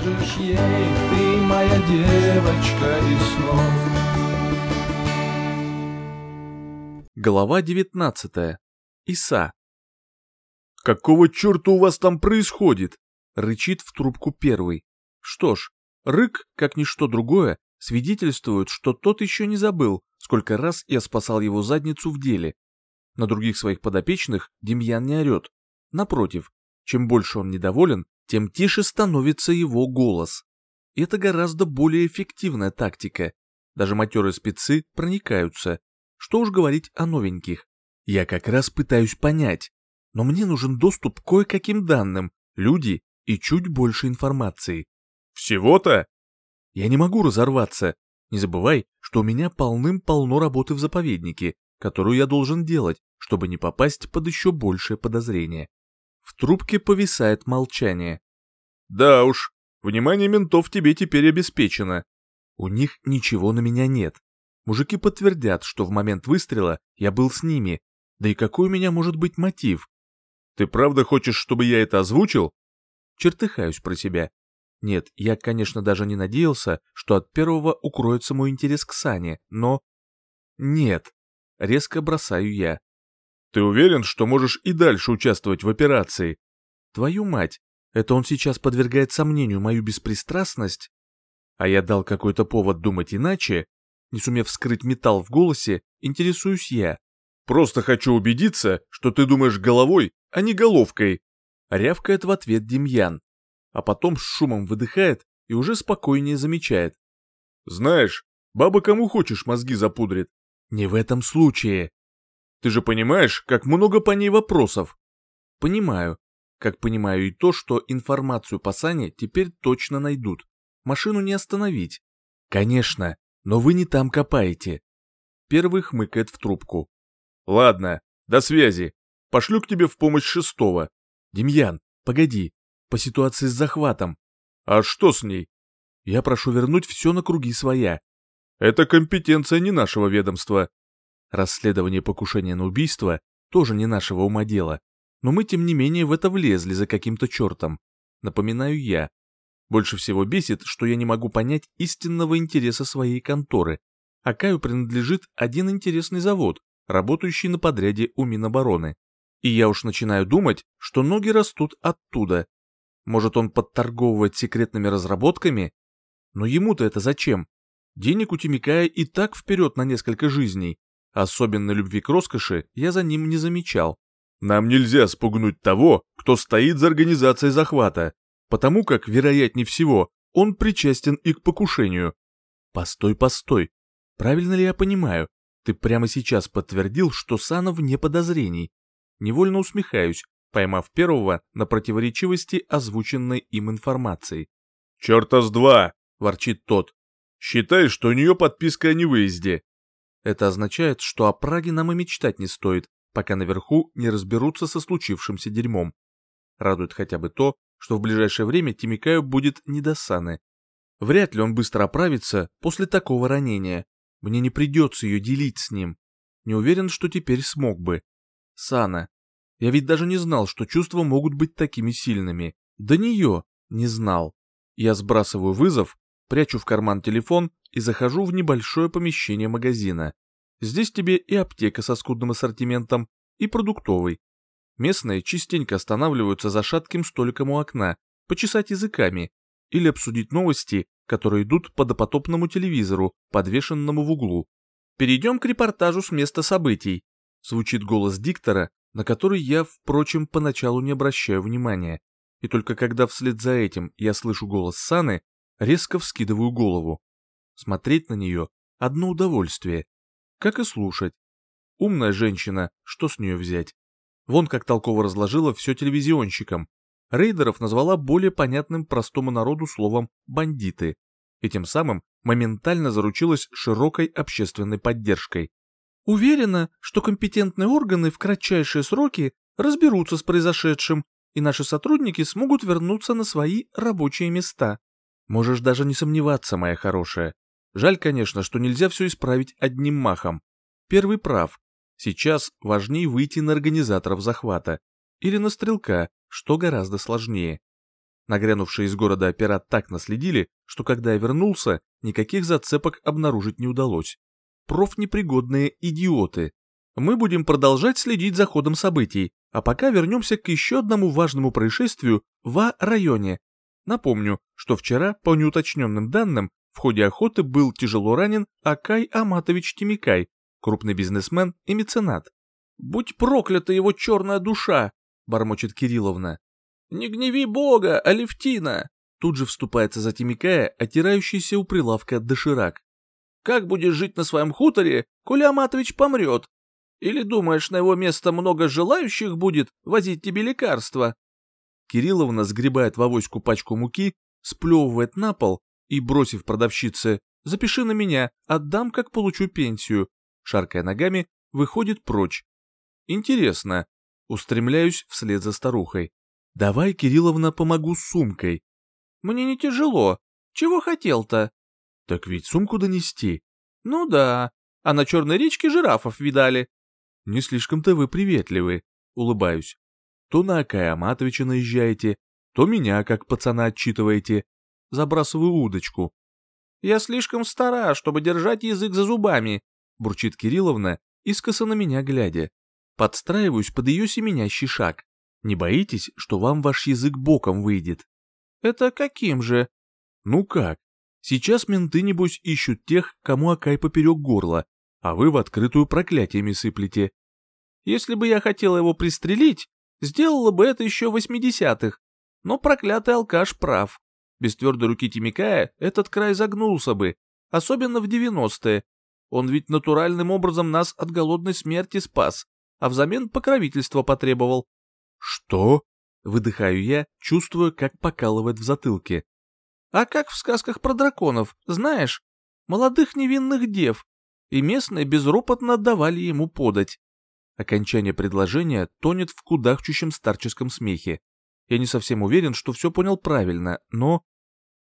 скажешь ей, ты моя девочка из снов. Глава 19. Иса. «Какого черта у вас там происходит?» — рычит в трубку первый. Что ж, рык, как ничто другое, свидетельствует, что тот еще не забыл, сколько раз я спасал его задницу в деле. На других своих подопечных Демьян не орет. Напротив, чем больше он недоволен, тем тише становится его голос. Это гораздо более эффективная тактика. Даже матерые спецы проникаются. Что уж говорить о новеньких. Я как раз пытаюсь понять. Но мне нужен доступ к кое-каким данным, люди и чуть больше информации. Всего-то? Я не могу разорваться. Не забывай, что у меня полным-полно работы в заповеднике, которую я должен делать, чтобы не попасть под еще большее подозрение. В трубке повисает молчание. Да уж, внимание ментов тебе теперь обеспечено. У них ничего на меня нет. Мужики подтвердят, что в момент выстрела я был с ними. Да и какой у меня может быть мотив? Ты правда хочешь, чтобы я это озвучил? Чертыхаюсь про себя. Нет, я, конечно, даже не надеялся, что от первого укроется мой интерес к Сане, но... Нет. Резко бросаю я. Ты уверен, что можешь и дальше участвовать в операции? Твою мать, это он сейчас подвергает сомнению мою беспристрастность? А я дал какой-то повод думать иначе? Не сумев скрыть металл в голосе, интересуюсь я. «Просто хочу убедиться, что ты думаешь головой, а не головкой», рявкает в ответ Демьян, а потом с шумом выдыхает и уже спокойнее замечает. «Знаешь, баба кому хочешь мозги запудрит». «Не в этом случае». «Ты же понимаешь, как много по ней вопросов». «Понимаю. Как понимаю и то, что информацию по Сане теперь точно найдут. Машину не остановить». «Конечно, но вы не там копаете. Первый хмыкает в трубку. Ладно, до связи. Пошлю к тебе в помощь шестого. Демьян, погоди. По ситуации с захватом. А что с ней? Я прошу вернуть все на круги своя. Это компетенция не нашего ведомства. Расследование покушения на убийство тоже не нашего ума дело. Но мы, тем не менее, в это влезли за каким-то чертом. Напоминаю я. Больше всего бесит, что я не могу понять истинного интереса своей конторы. А Каю принадлежит один интересный завод, работающий на подряде у Минобороны. И я уж начинаю думать, что ноги растут оттуда. Может, он подторговывает секретными разработками? Но ему-то это зачем? Денег у Тимикая и так вперед на несколько жизней. Особенно любви к роскоши я за ним не замечал. Нам нельзя спугнуть того, кто стоит за организацией захвата потому как, вероятнее всего, он причастен и к покушению. Постой, постой. Правильно ли я понимаю? Ты прямо сейчас подтвердил, что Санов вне подозрений. Невольно усмехаюсь, поймав первого на противоречивости озвученной им информации. «Черта с два!» – ворчит тот. «Считай, что у нее подписка о невыезде». Это означает, что о Праге нам и мечтать не стоит, пока наверху не разберутся со случившимся дерьмом. Радует хотя бы то, что в ближайшее время Тимикаю будет не до Саны. Вряд ли он быстро оправится после такого ранения. Мне не придется ее делить с ним. Не уверен, что теперь смог бы. Сана. Я ведь даже не знал, что чувства могут быть такими сильными. До нее не знал. Я сбрасываю вызов, прячу в карман телефон и захожу в небольшое помещение магазина. Здесь тебе и аптека со скудным ассортиментом, и продуктовый. Местные частенько останавливаются за шатким столиком у окна, почесать языками или обсудить новости, которые идут по допотопному телевизору, подвешенному в углу. Перейдем к репортажу с места событий. Звучит голос диктора, на который я, впрочем, поначалу не обращаю внимания. И только когда вслед за этим я слышу голос Саны, резко вскидываю голову. Смотреть на нее – одно удовольствие. Как и слушать. Умная женщина, что с нее взять? Вон как толково разложила все телевизионщикам. Рейдеров назвала более понятным простому народу словом «бандиты», и тем самым моментально заручилась широкой общественной поддержкой. Уверена, что компетентные органы в кратчайшие сроки разберутся с произошедшим, и наши сотрудники смогут вернуться на свои рабочие места. Можешь даже не сомневаться, моя хорошая. Жаль, конечно, что нельзя все исправить одним махом. Первый прав, Сейчас важнее выйти на организаторов захвата или на стрелка, что гораздо сложнее. Нагрянувшие из города опера так наследили, что когда я вернулся, никаких зацепок обнаружить не удалось. Профнепригодные идиоты. Мы будем продолжать следить за ходом событий, а пока вернемся к еще одному важному происшествию в А-районе. Напомню, что вчера, по неуточненным данным, в ходе охоты был тяжело ранен Акай Аматович Тимикай, крупный бизнесмен и меценат. «Будь проклята его черная душа!» — бормочет Кирилловна. «Не гневи бога, Алевтина!» Тут же вступается за Тимикая, отирающийся у прилавка доширак. «Как будешь жить на своем хуторе, коли Аматович помрет? Или думаешь, на его место много желающих будет возить тебе лекарства?» Кирилловна сгребает в авоську пачку муки, сплевывает на пол и, бросив продавщице «Запиши на меня, отдам, как получу пенсию», шаркая ногами, выходит прочь. Интересно. Устремляюсь вслед за старухой. Давай, Кирилловна, помогу с сумкой. Мне не тяжело. Чего хотел-то? Так ведь сумку донести. Ну да. А на Черной речке жирафов видали. Не слишком-то вы приветливы. Улыбаюсь. То на Акая Аматовича наезжаете, то меня, как пацана, отчитываете. Забрасываю удочку. Я слишком стара, чтобы держать язык за зубами, бурчит Кирилловна, искоса на меня глядя. Подстраиваюсь под ее семенящий шаг. Не боитесь, что вам ваш язык боком выйдет? Это каким же? Ну как? Сейчас менты, небось, ищут тех, кому Акай поперек горла, а вы в открытую проклятиями сыплете. Если бы я хотела его пристрелить, сделала бы это еще в восьмидесятых. Но проклятый алкаш прав. Без твердой руки Тимикая этот край загнулся бы, особенно в девяностые. Он ведь натуральным образом нас от голодной смерти спас, а взамен покровительство потребовал. «Что?» — выдыхаю я, чувствуя, как покалывает в затылке. «А как в сказках про драконов, знаешь? Молодых невинных дев, и местные безропотно отдавали ему подать». Окончание предложения тонет в кудахчущем старческом смехе. Я не совсем уверен, что все понял правильно, но...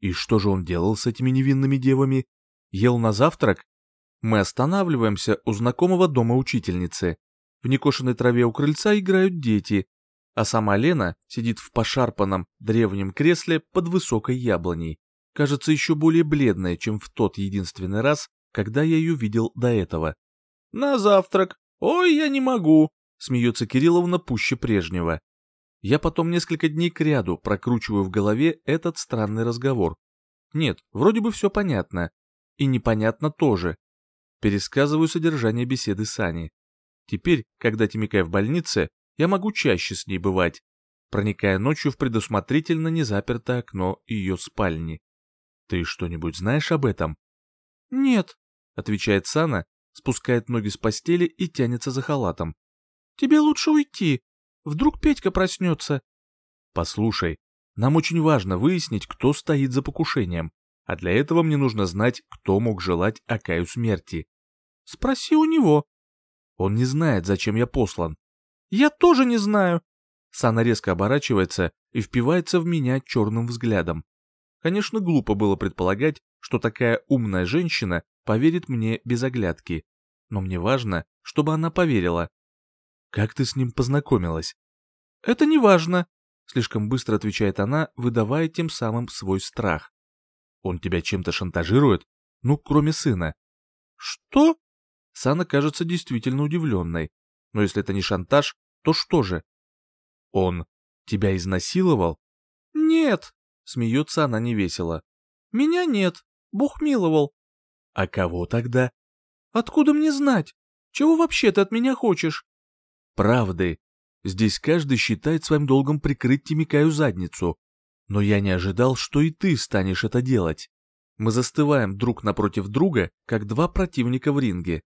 И что же он делал с этими невинными девами? Ел на завтрак? Мы останавливаемся у знакомого дома учительницы. В некошенной траве у крыльца играют дети, а сама Лена сидит в пошарпанном древнем кресле под высокой яблоней. Кажется еще более бледная, чем в тот единственный раз, когда я ее видел до этого. «На завтрак! Ой, я не могу!» — смеется Кирилловна пуще прежнего. Я потом несколько дней кряду прокручиваю в голове этот странный разговор. Нет, вроде бы все понятно. И непонятно тоже. Пересказываю содержание беседы с Аней. Теперь, когда Тимикай в больнице, я могу чаще с ней бывать, проникая ночью в предусмотрительно незапертое окно ее спальни. Ты что-нибудь знаешь об этом? Нет, отвечает Сана, спускает ноги с постели и тянется за халатом. Тебе лучше уйти. Вдруг Петька проснется. Послушай, нам очень важно выяснить, кто стоит за покушением, а для этого мне нужно знать, кто мог желать Акаю смерти. Спроси у него. Он не знает, зачем я послан. Я тоже не знаю. Сана резко оборачивается и впивается в меня черным взглядом. Конечно, глупо было предполагать, что такая умная женщина поверит мне без оглядки. Но мне важно, чтобы она поверила. Как ты с ним познакомилась? Это не важно, слишком быстро отвечает она, выдавая тем самым свой страх. Он тебя чем-то шантажирует? Ну, кроме сына. Что? Сана кажется действительно удивленной. Но если это не шантаж, то что же? Он тебя изнасиловал? Нет, смеется она невесело. Меня нет, Бог миловал. А кого тогда? Откуда мне знать? Чего вообще ты от меня хочешь? Правды. Здесь каждый считает своим долгом прикрыть Тимикаю задницу. Но я не ожидал, что и ты станешь это делать. Мы застываем друг напротив друга, как два противника в ринге.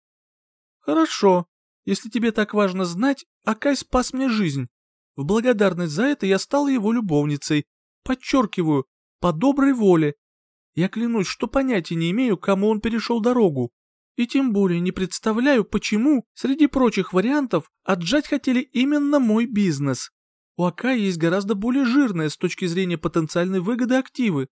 «Хорошо. Если тебе так важно знать, Акай спас мне жизнь. В благодарность за это я стала его любовницей. Подчеркиваю, по доброй воле. Я клянусь, что понятия не имею, кому он перешел дорогу. И тем более не представляю, почему, среди прочих вариантов, отжать хотели именно мой бизнес. У Акая есть гораздо более жирные с точки зрения потенциальной выгоды активы.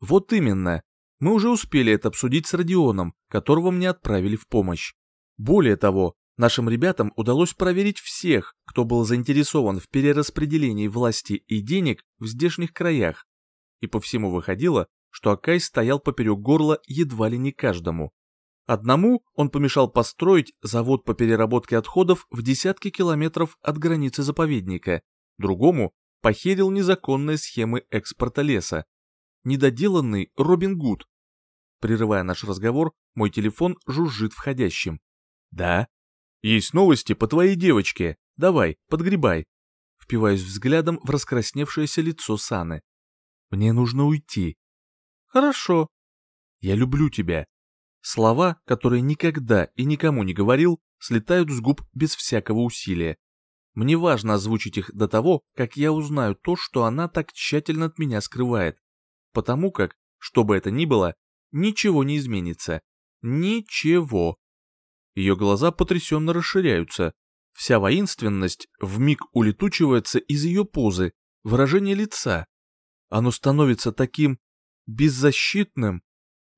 Вот именно. Мы уже успели это обсудить с Родионом, которого мне отправили в помощь. Более того, Нашим ребятам удалось проверить всех, кто был заинтересован в перераспределении власти и денег в здешних краях. И по всему выходило, что Акай стоял поперек горла едва ли не каждому. Одному он помешал построить завод по переработке отходов в десятки километров от границы заповедника, другому похерил незаконные схемы экспорта леса. Недоделанный Робин Гуд. Прерывая наш разговор, мой телефон жужжит входящим. «Да?» «Есть новости по твоей девочке. Давай, подгребай». Впиваюсь взглядом в раскрасневшееся лицо Саны. «Мне нужно уйти». «Хорошо». «Я люблю тебя». Слова, которые никогда и никому не говорил, слетают с губ без всякого усилия. Мне важно озвучить их до того, как я узнаю то, что она так тщательно от меня скрывает. Потому как, что бы это ни было, ничего не изменится. Ничего. Ее глаза потрясенно расширяются. Вся воинственность вмиг улетучивается из ее позы, выражения лица. Оно становится таким беззащитным.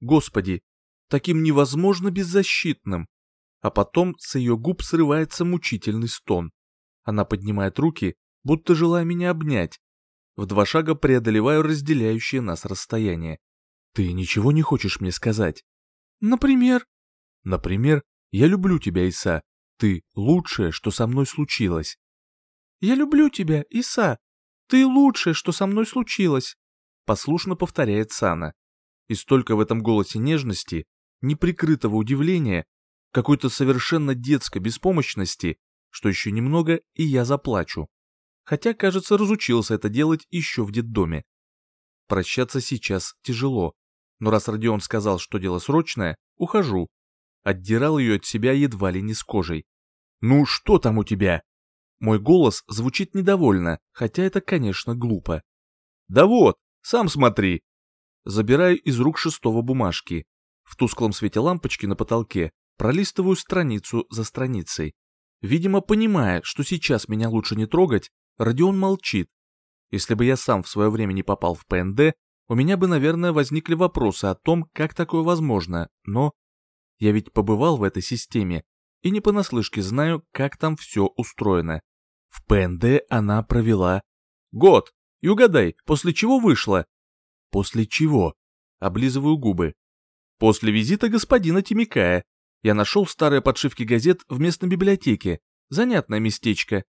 Господи, таким невозможно беззащитным. А потом с ее губ срывается мучительный стон. Она поднимает руки, будто желая меня обнять. В два шага преодолеваю разделяющее нас расстояние. Ты ничего не хочешь мне сказать? Например? Например, я люблю тебя, Иса. Ты лучшее, что со мной случилось. Я люблю тебя, Иса. Ты лучшее, что со мной случилось. Послушно повторяет Сана. И столько в этом голосе нежности, неприкрытого удивления, какой-то совершенно детской беспомощности, что еще немного, и я заплачу. Хотя, кажется, разучился это делать еще в детдоме. Прощаться сейчас тяжело, но раз Родион сказал, что дело срочное, ухожу. Отдирал ее от себя едва ли не с кожей. «Ну что там у тебя?» Мой голос звучит недовольно, хотя это, конечно, глупо. «Да вот, сам смотри!» Забираю из рук шестого бумажки. В тусклом свете лампочки на потолке пролистываю страницу за страницей. Видимо, понимая, что сейчас меня лучше не трогать, Родион молчит. Если бы я сам в свое время не попал в ПНД, у меня бы, наверное, возникли вопросы о том, как такое возможно, но... Я ведь побывал в этой системе и не понаслышке знаю, как там все устроено. В ПНД она провела год. И угадай, после чего вышла? После чего? Облизываю губы. После визита господина Тимикая, я нашел старые подшивки газет в местной библиотеке. Занятное местечко.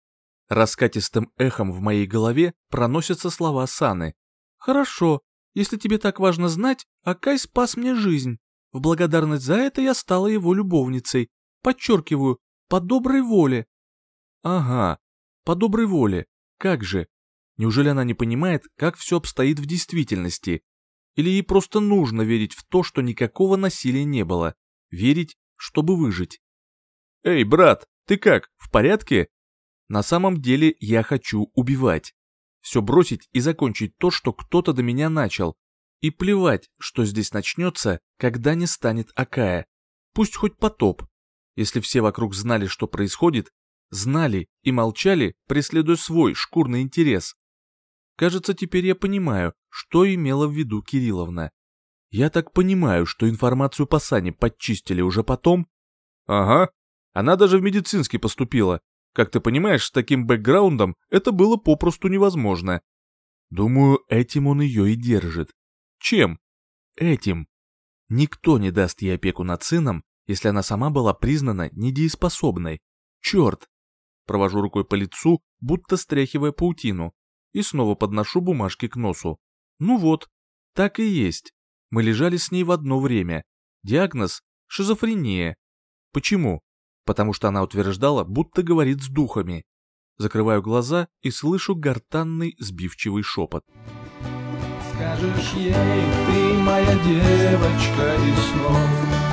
Раскатистым эхом в моей голове проносятся слова Саны. «Хорошо, если тебе так важно знать, Акай спас мне жизнь. В благодарность за это я стала его любовницей. Подчеркиваю, по доброй воле». «Ага, по доброй воле. Как же? Неужели она не понимает, как все обстоит в действительности? Или ей просто нужно верить в то, что никакого насилия не было? Верить, чтобы выжить. «Эй, брат, ты как, в порядке?» На самом деле я хочу убивать. Все бросить и закончить то, что кто-то до меня начал. И плевать, что здесь начнется, когда не станет Акая. Пусть хоть потоп. Если все вокруг знали, что происходит, знали и молчали, преследуя свой шкурный интерес. Кажется, теперь я понимаю, что имела в виду Кирилловна. Я так понимаю, что информацию по Сане подчистили уже потом? Ага. Она даже в медицинский поступила. Как ты понимаешь, с таким бэкграундом это было попросту невозможно. Думаю, этим он ее и держит. Чем? Этим. Никто не даст ей опеку над сыном, если она сама была признана недееспособной. Черт! Провожу рукой по лицу, будто стряхивая паутину, и снова подношу бумажки к носу. Ну вот, так и есть. Мы лежали с ней в одно время. Диагноз – шизофрения. Почему? Потому что она утверждала, будто говорит с духами. Закрываю глаза и слышу гортанный сбивчивый шепот. Скажешь ей, ты моя девочка из снов,